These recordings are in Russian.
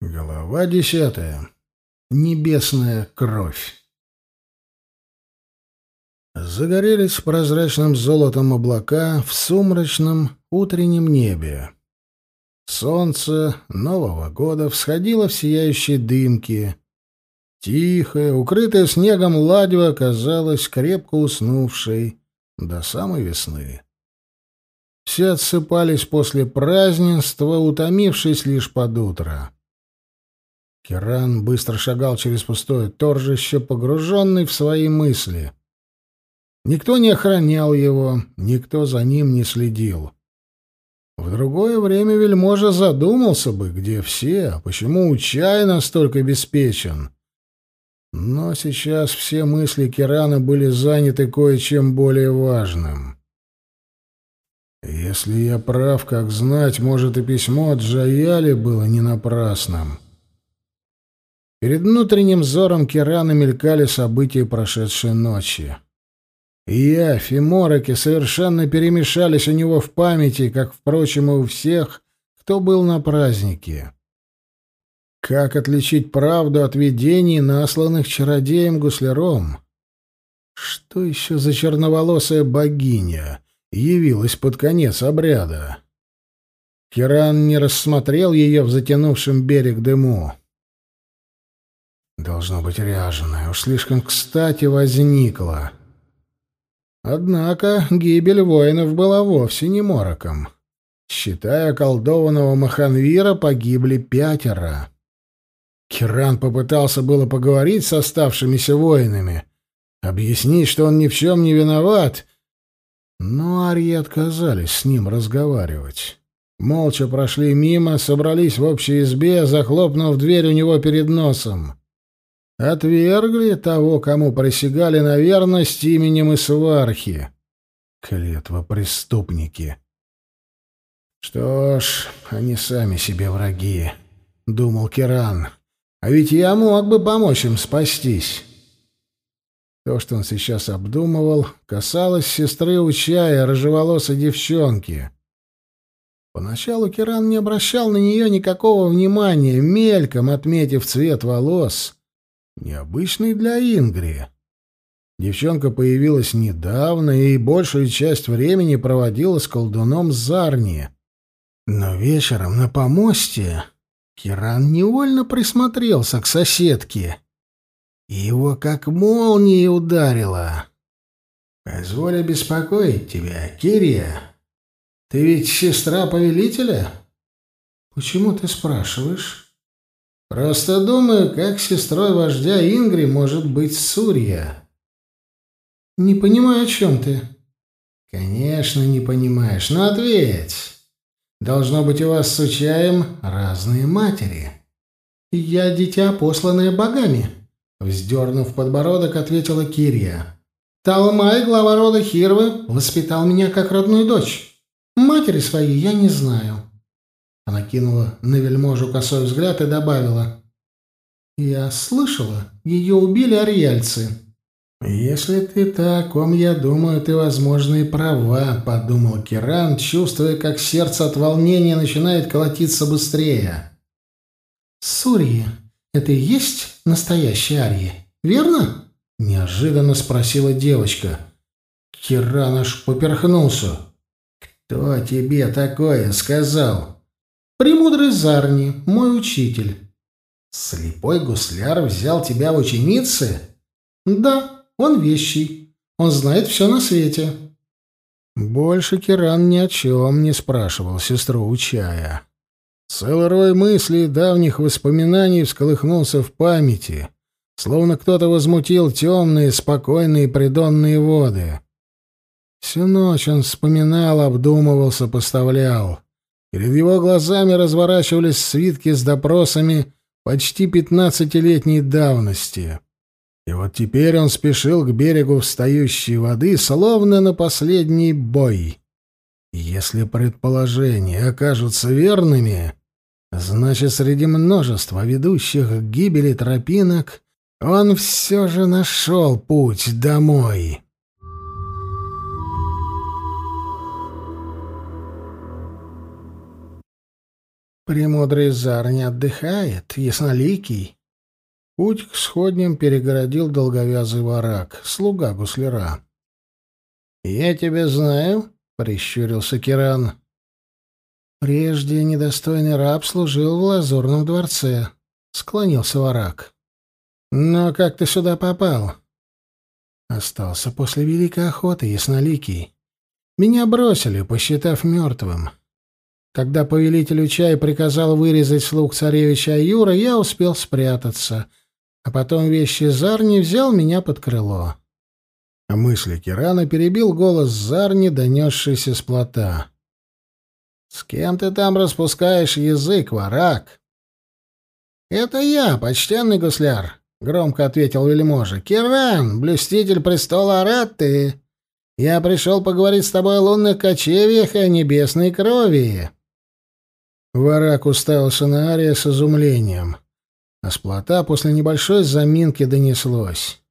Глава десятая. Небесная кровь. Загорелись прозрачным золотом облака в сумрачном утреннем небе. Солнце Нового года всходило в сияющие дымки. Тихая, укрытая снегом ладьва оказалась крепко уснувшей до самой весны. Все отсыпались после празднества, утомившись лишь под утро. Киран быстро шагал через пустое торжище, погруженный в свои мысли. Никто не охранял его, никто за ним не следил. В другое время вельможа задумался бы, где все, почему Учай настолько обеспечен. Но сейчас все мысли Кирана были заняты кое-чем более важным. Если я прав, как знать, может, и письмо от Джаяли было не напрасным. Перед внутренним взором Кирана мелькали события прошедшей ночи. Явь и мороки совершенно перемешались у него в памяти, как, впрочем, и у всех, кто был на празднике. Как отличить правду от видений, насланных чародеем-гусляром? Что еще за черноволосая богиня явилась под конец обряда? Киран не рассмотрел ее в затянувшем берег дыму. Должно быть ряженая, уж слишком кстати возникла. Однако гибель воинов была вовсе не мороком. Считая околдованного Маханвира, погибли пятеро. Киран попытался было поговорить с оставшимися воинами, объяснить, что он ни в чем не виноват, но арьи отказались с ним разговаривать. Молча прошли мимо, собрались в общей избе, захлопнув дверь у него перед носом. Отвергли того, кому присягали на верность именем Исвархи. Клетва преступники. Что ж, они сами себе враги, — думал Киран. А ведь я мог бы помочь им спастись. То, что он сейчас обдумывал, касалось сестры Учая, рыжеволосой девчонки. Поначалу Киран не обращал на нее никакого внимания, мельком отметив цвет волос — Необычный для Ингри. Девчонка появилась недавно и большую часть времени проводила с колдуном Зарни. Но вечером на помосте Киран невольно присмотрелся к соседке. И его как молнией ударило. «Позволь беспокоить тебя, Кирия. Ты ведь сестра повелителя?» «Почему ты спрашиваешь?» Просто думаю, как сестрой вождя Ингри может быть Сурья. Не понимаю, о чем ты. Конечно, не понимаешь, но ответь. Должно быть, у вас с Учаем разные матери. Я дитя, посланное богами, вздернув подбородок, ответила Кирия. Талмай, глава рода Хирвы, воспитал меня как родную дочь. Матери своей я не знаю. Она кинула на вельможу косой взгляд и добавила. «Я слышала, ее убили ариальцы». «Если ты так, ком я думаю, ты, возможно, и права», — подумал Киран, чувствуя, как сердце от волнения начинает колотиться быстрее. «Сурьи, это и есть настоящие арии, верно?» — неожиданно спросила девочка. Киран аж поперхнулся. «Кто тебе такое сказал?» Премудрый Зарни, мой учитель. Слепой гусляр взял тебя в ученицы? Да, он вещий. Он знает все на свете. Больше Киран ни о чем не спрашивал сестру Учая. Целый рой мыслей и давних воспоминаний всколыхнулся в памяти, словно кто-то возмутил темные, спокойные придонные воды. Всю ночь он вспоминал, обдумывал, сопоставлял. Перед его глазами разворачивались свитки с допросами почти пятнадцатилетней давности. И вот теперь он спешил к берегу встающей воды, словно на последний бой. Если предположения окажутся верными, значит, среди множества ведущих к гибели тропинок он все же нашел путь домой». Премудрый зар не отдыхает, ясноликий. Путь к сходням перегородил долговязый ворак, слуга гусляра. «Я тебя знаю», — прищурился Киран. «Прежде недостойный раб служил в лазурном дворце», — склонился ворак. «Но как ты сюда попал?» «Остался после великой охоты, ясноликий. Меня бросили, посчитав мертвым. Когда повелитель Учай приказал вырезать слуг царевича Аюра, я успел спрятаться, а потом вещи Зарни взял меня под крыло. А мысли Кирана перебил голос Зарни, донесшийся с плота. «С кем ты там распускаешь язык, варак?» «Это я, почтенный гусляр», — громко ответил вельможа. «Киран, блюститель престола Аратты. Я пришел поговорить с тобой о лунных кочевьях и о небесной крови». Варак уставился на Ария с изумлением. А с плота после небольшой заминки донеслось.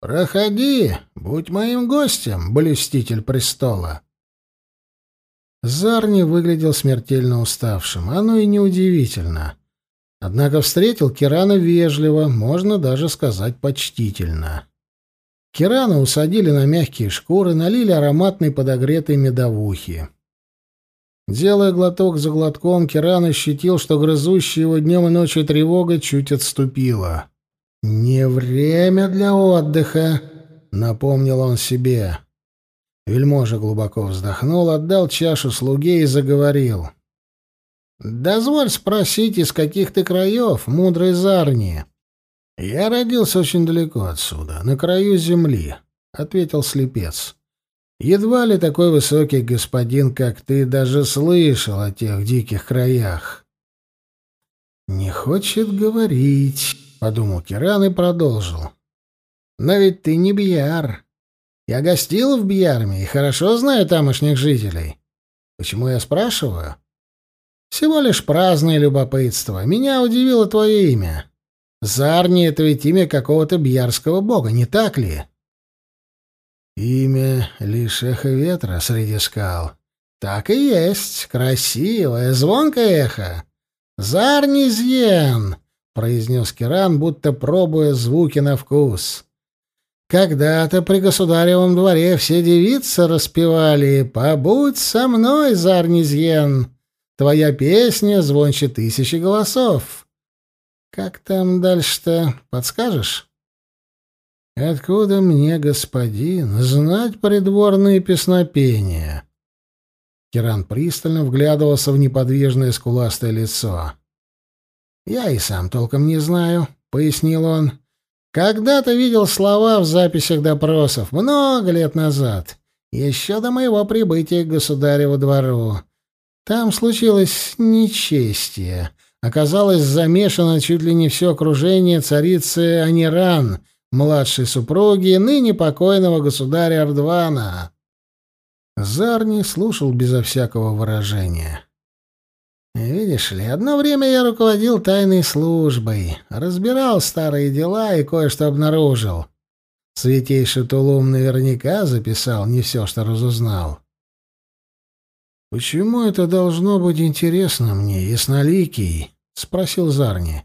«Проходи, будь моим гостем, блюститель престола». Зарни выглядел смертельно уставшим, оно и неудивительно. Однако встретил Кирана вежливо, можно даже сказать почтительно. Кирана усадили на мягкие шкуры, налили ароматной подогретой медовухи. Делая глоток за глотком, Киран ощутил, что грызущая его днем и ночью тревога чуть отступила. «Не время для отдыха», — напомнил он себе. Вельможа глубоко вздохнул, отдал чашу слуге и заговорил. «Дозволь спросить, из каких ты краев, мудрый Зарни?» «Я родился очень далеко отсюда, на краю земли», — ответил слепец. Едва ли такой высокий господин, как ты, даже слышал о тех диких краях. «Не хочет говорить», — подумал Киран и продолжил. «Но ведь ты не Бьяр. Я гостил в Бьярме и хорошо знаю тамошних жителей. Почему я спрашиваю? Всего лишь праздное любопытство. Меня удивило твое имя. Зарни — это ведь имя какого-то бьярского бога, не так ли?» Имя лишь эхо ветра среди скал. Так и есть, красивое, звонкое эхо. Зарнизьен, произнес Киран, будто пробуя звуки на вкус. Когда-то при государевом дворе все девицы распевали «Побудь со мной, Зарнизьен, твоя песня звонче тысячи голосов». Как там дальше-то, подскажешь? Откуда мне, господин, знать придворные песнопения? Киран пристально вглядывался в неподвижное скуластое лицо. Я и сам толком не знаю, пояснил он. Когда-то видел слова в записях допросов много лет назад, еще до моего прибытия к государеву двору. Там случилось нечестие. Оказалось замешано чуть ли не все окружение царицы Аниран — младшей супруги ныне покойного государя Ардвана. Зарни слушал безо всякого выражения. «Видишь ли, одно время я руководил тайной службой, разбирал старые дела и кое-что обнаружил. Святейший Тулум наверняка записал не все, что разузнал». «Почему это должно быть интересно мне, ясноликий?» — спросил Зарни.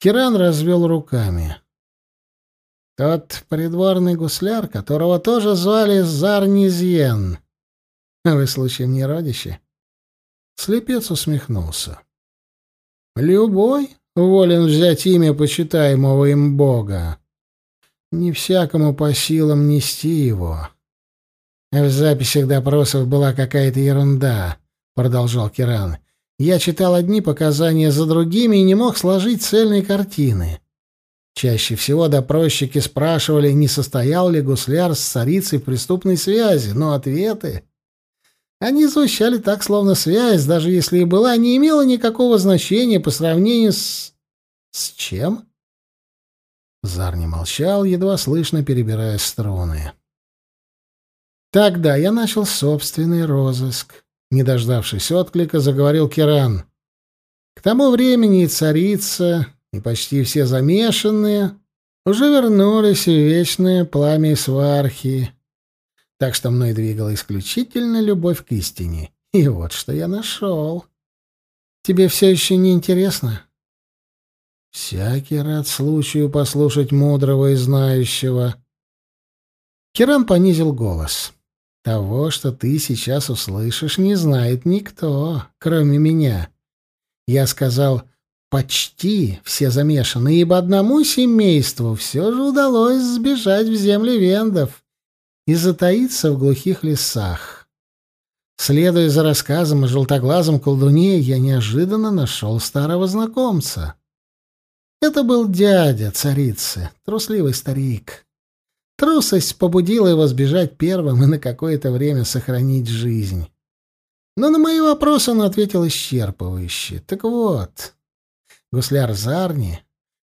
Киран развел руками. Тот придворный гусляр, которого тоже звали Зарнизьен. Вы, случаем, не родище? Слепец усмехнулся. Любой волен взять имя почитаемого им бога. Не всякому по силам нести его. В записях допросов была какая-то ерунда, продолжал Киран. Я читал одни показания за другими и не мог сложить цельной картины. Чаще всего допросчики спрашивали, не состоял ли гусляр с царицей в преступной связи, но ответы... Они звучали так, словно связь, даже если и была, не имела никакого значения по сравнению с... С чем? Зар не молчал, едва слышно перебирая струны. Тогда я начал собственный розыск. Не дождавшись отклика, заговорил Киран. К тому времени царица, и почти все замешанные уже вернулись в вечное пламя свархи. Так что мной двигала исключительно любовь к истине. И вот что я нашел. Тебе все еще не интересно?» «Всякий рад случаю послушать мудрого и знающего». Киран понизил голос. «Того, что ты сейчас услышишь, не знает никто, кроме меня. Я сказал, почти все замешаны, ибо одному семейству все же удалось сбежать в земли вендов и затаиться в глухих лесах. Следуя за рассказом о желтоглазом колдуне, я неожиданно нашел старого знакомца. Это был дядя царицы, трусливый старик. Трусость побудила его сбежать первым и на какое-то время сохранить жизнь. Но на мои вопросы он ответил исчерпывающе. Так вот, гусляр Зарни,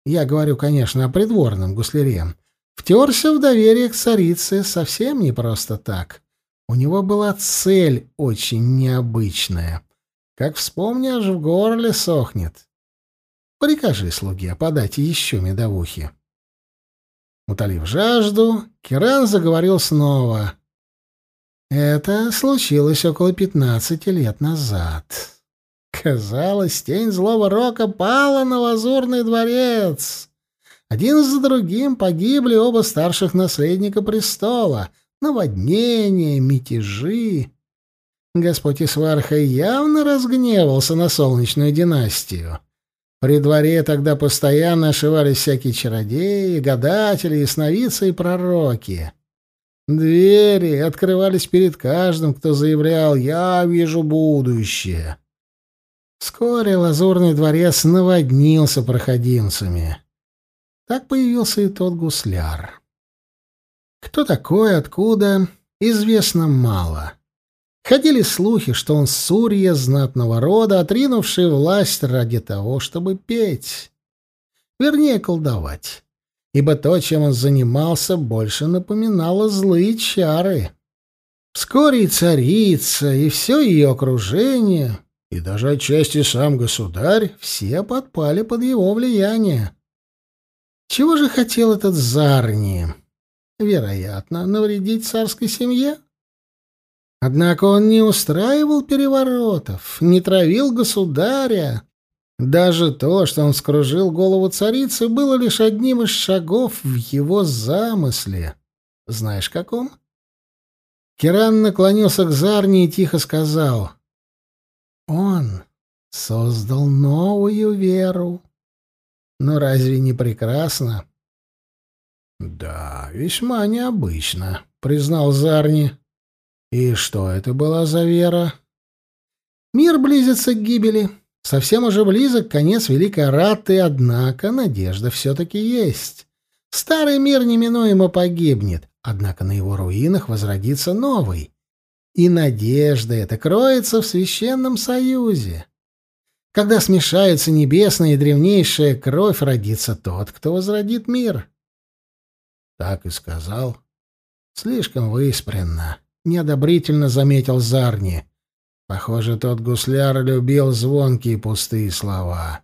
я говорю, конечно, о придворном гусляре, втерся в доверие к царице совсем не просто так. У него была цель очень необычная. Как вспомнишь, в горле сохнет. Прикажи слуге подать еще медовухи. Утолив жажду, Киран заговорил снова. Это случилось около пятнадцати лет назад. Казалось, тень злого рока пала на лазурный дворец. Один за другим погибли оба старших наследника престола. Наводнения, мятежи. Господь Исварха явно разгневался на солнечную династию. При дворе тогда постоянно ошивались всякие чародеи, гадатели, ясновидцы и пророки. Двери открывались перед каждым, кто заявлял «Я вижу будущее». Вскоре лазурный дворец наводнился проходимцами. Так появился и тот гусляр. Кто такой, откуда, известно мало. Ходили слухи, что он сурья знатного рода, отринувший власть ради того, чтобы петь. Вернее, колдовать. Ибо то, чем он занимался, больше напоминало злые чары. Вскоре и царица, и все ее окружение, и даже отчасти сам государь, все подпали под его влияние. Чего же хотел этот Зарни? Вероятно, навредить царской семье? Однако он не устраивал переворотов, не травил государя. Даже то, что он скружил голову царицы, было лишь одним из шагов в его замысле. Знаешь, каком? Киран наклонился к Зарне и тихо сказал. «Он создал новую веру. Но разве не прекрасно?» «Да, весьма необычно», — признал Зарни. И что это была за вера? Мир близится к гибели. Совсем уже близок конец Великой Раты, однако надежда все-таки есть. Старый мир неминуемо погибнет, однако на его руинах возродится новый. И надежда эта кроется в священном союзе. Когда смешаются небесная и древнейшая кровь, родится тот, кто возродит мир. Так и сказал. Слишком выспренно неодобрительно заметил Зарни. Похоже, тот гусляр любил звонкие пустые слова.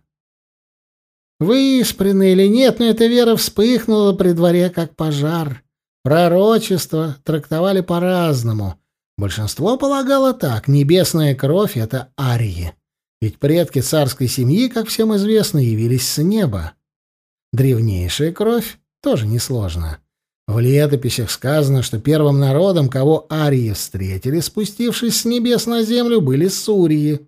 Выспренно или нет, но эта вера вспыхнула при дворе как пожар. Пророчество трактовали по-разному. Большинство полагало так: небесная кровь это арии. Ведь предки царской семьи, как всем известно, явились с неба. Древнейшая кровь тоже несложно. В летописях сказано, что первым народом, кого арии встретили, спустившись с небес на землю, были сурьи.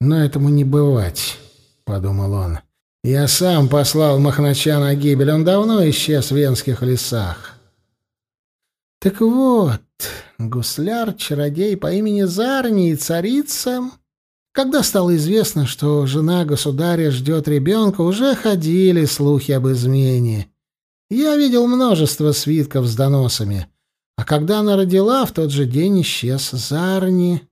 «Но этому не бывать», — подумал он. «Я сам послал Махнача на гибель, он давно исчез в венских лесах». Так вот, гусляр, чародей по имени Зарни и царица... Когда стало известно, что жена государя ждет ребенка, уже ходили слухи об измене. Я видел множество свитков с доносами. А когда она родила, в тот же день исчез Зарни.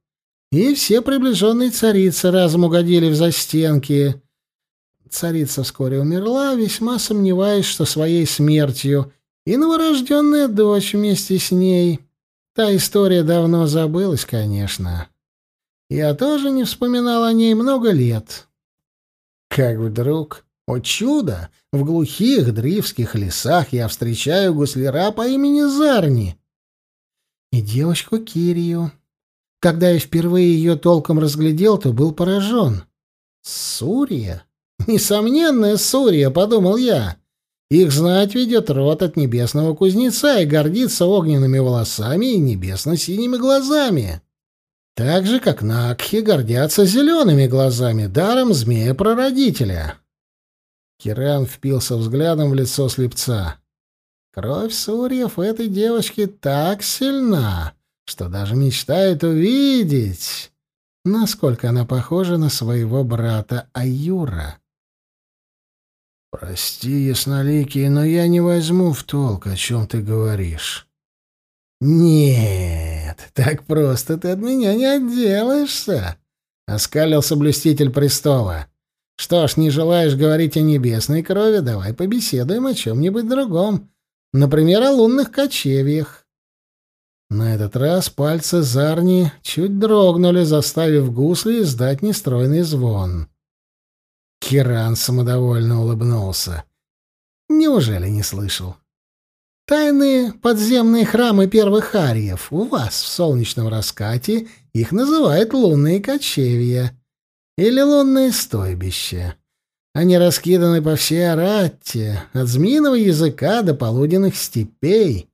И все приближенные царицы разом угодили в застенки. Царица вскоре умерла, весьма сомневаясь, что своей смертью, и новорожденная дочь вместе с ней. Та история давно забылась, конечно. Я тоже не вспоминал о ней много лет. Как вдруг о чудо! В глухих дривских лесах я встречаю гусляра по имени Зарни. И девочку Кирию. Когда я впервые ее толком разглядел, то был поражен. Сурья? Несомненная Сурья, подумал я. Их знать ведет род от небесного кузнеца и гордится огненными волосами и небесно-синими глазами. Так же, как Накхи гордятся зелеными глазами, даром змея-прародителя. Киран впился взглядом в лицо слепца. Кровь Сурьев этой девочки так сильна, что даже мечтает увидеть, насколько она похожа на своего брата Аюра. «Прости, ясноликий, но я не возьму в толк, о чем ты говоришь». «Нет, так просто ты от меня не отделаешься», — оскалился блюститель престола. «Что ж, не желаешь говорить о небесной крови, давай побеседуем о чем-нибудь другом, например, о лунных кочевьях». На этот раз пальцы Зарни чуть дрогнули, заставив гусли издать нестройный звон. Киран самодовольно улыбнулся. «Неужели не слышал?» Тайные подземные храмы первых ариев. У вас в солнечном раскате их называют лунные кочевья или лунные стойбища. Они раскиданы по всей Аратте, от змеиного языка до полуденных степей.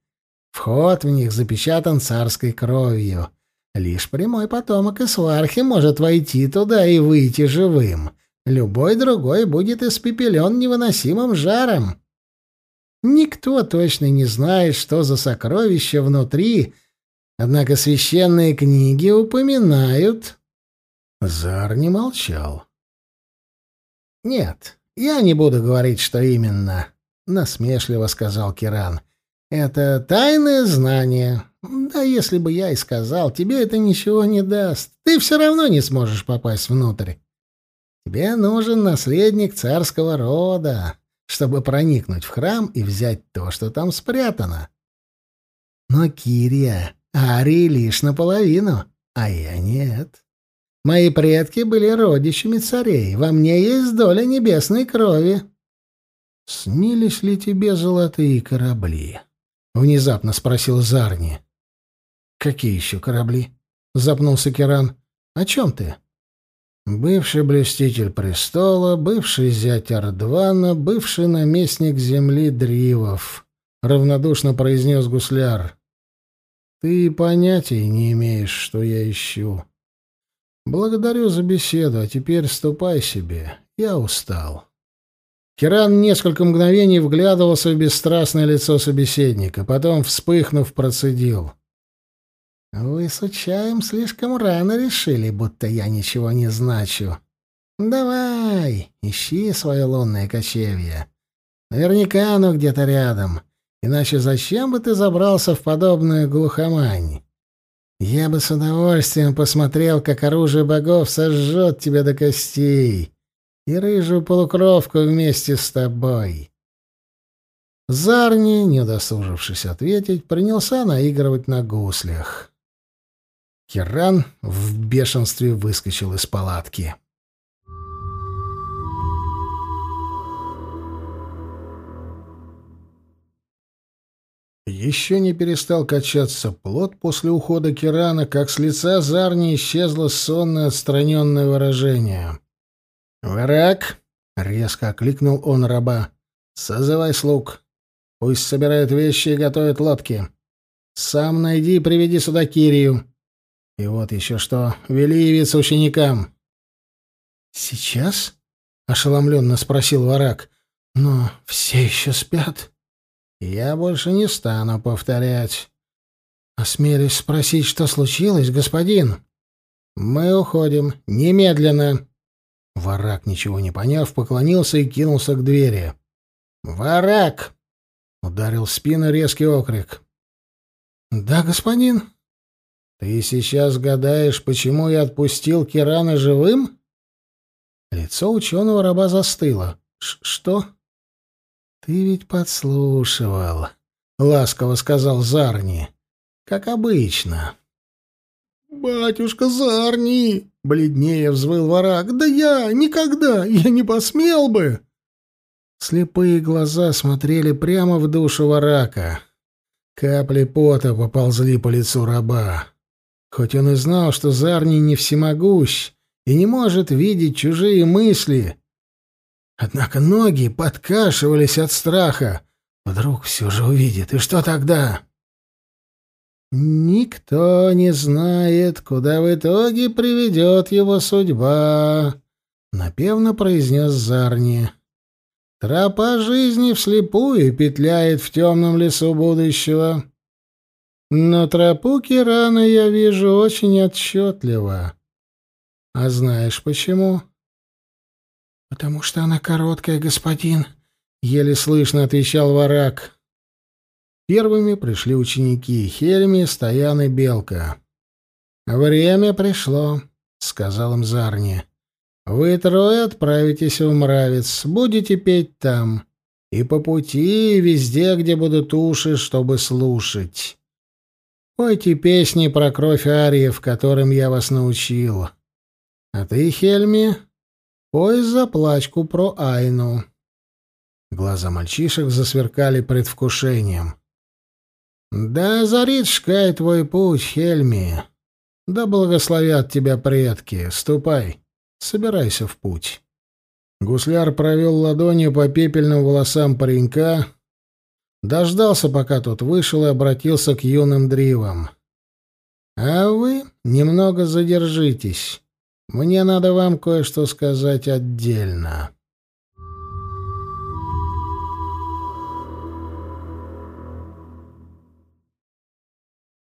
Вход в них запечатан царской кровью. Лишь прямой потомок Исвархи может войти туда и выйти живым. Любой другой будет испепелен невыносимым жаром. Никто точно не знает, что за сокровища внутри, однако священные книги упоминают. Зар не молчал. «Нет, я не буду говорить, что именно», — насмешливо сказал Киран. «Это тайное знание. Да если бы я и сказал, тебе это ничего не даст. Ты все равно не сможешь попасть внутрь. Тебе нужен наследник царского рода, чтобы проникнуть в храм и взять то, что там спрятано. Но Кирия, Ари лишь наполовину, а я нет. Мои предки были родичами царей, во мне есть доля небесной крови. «Снились ли тебе золотые корабли?» — внезапно спросил Зарни. «Какие еще корабли?» — запнулся Керан. «О чем ты?» Бывший блюститель престола, бывший зять Ардвана, бывший наместник земли Дривов, — равнодушно произнес гусляр. Ты понятия не имеешь, что я ищу. Благодарю за беседу, а теперь ступай себе. Я устал. Киран несколько мгновений вглядывался в бесстрастное лицо собеседника, потом, вспыхнув, процедил — «Вы с Учаем слишком рано решили, будто я ничего не значу. Давай, ищи свое лунное кочевье. Наверняка оно где-то рядом. Иначе зачем бы ты забрался в подобную глухомань? Я бы с удовольствием посмотрел, как оружие богов сожжет тебя до костей и рыжую полукровку вместе с тобой». Зарни, не удосужившись ответить, принялся наигрывать на гуслях. Киран в бешенстве выскочил из палатки. Еще не перестал качаться плод после ухода Кирана, как с лица Зарни исчезло сонное отстраненное выражение. «Враг!» — резко окликнул он раба. «Созывай слуг. Пусть собирают вещи и готовят лодки. Сам найди и приведи сюда Кирию. И вот еще что, вели явиться ученикам. «Сейчас?» — ошеломленно спросил Варак. «Но все еще спят». «Я больше не стану повторять». «Осмелюсь спросить, что случилось, господин?» «Мы уходим. Немедленно». Варак, ничего не поняв, поклонился и кинулся к двери. «Варак!» — ударил в спину резкий окрик. «Да, господин?» Ты сейчас гадаешь, почему я отпустил Кирана живым? Лицо ученого раба застыло. Что? Ты ведь подслушивал, ласково сказал Зарни. Как обычно. Батюшка Зарни, бледнее взвыл ворак. Да я никогда, я не посмел бы. Слепые глаза смотрели прямо в душу ворака. Капли пота поползли по лицу раба. Хоть он и знал, что Зарни не всемогущ, и не может видеть чужие мысли. Однако ноги подкашивались от страха. Вдруг все же увидит, и что тогда? «Никто не знает, куда в итоге приведет его судьба», — напевно произнес Зарни. «Тропа жизни вслепую петляет в темном лесу будущего. Но тропу Кирана я вижу очень отчетливо. А знаешь почему?» «Потому что она короткая, господин», — еле слышно отвечал Варак. Первыми пришли ученики Хельми, Стоян и Белка. «Время пришло», — сказал им Зарни. «Вы трое отправитесь в Мравец, будете петь там, и по пути везде, где будут уши, чтобы слушать. Пойте песни про кровь ариев, которым я вас научил. А ты, Хельми, пой заплачку про Айну». Глаза мальчишек засверкали предвкушением. «Да озарит Шкай твой путь, Хельми. Да благословят тебя предки. Ступай, собирайся в путь». Гусляр провел ладонью по пепельным волосам паренька, дождался, пока тот вышел, и обратился к юным дривам. «А вы немного задержитесь. Мне надо вам кое-что сказать отдельно».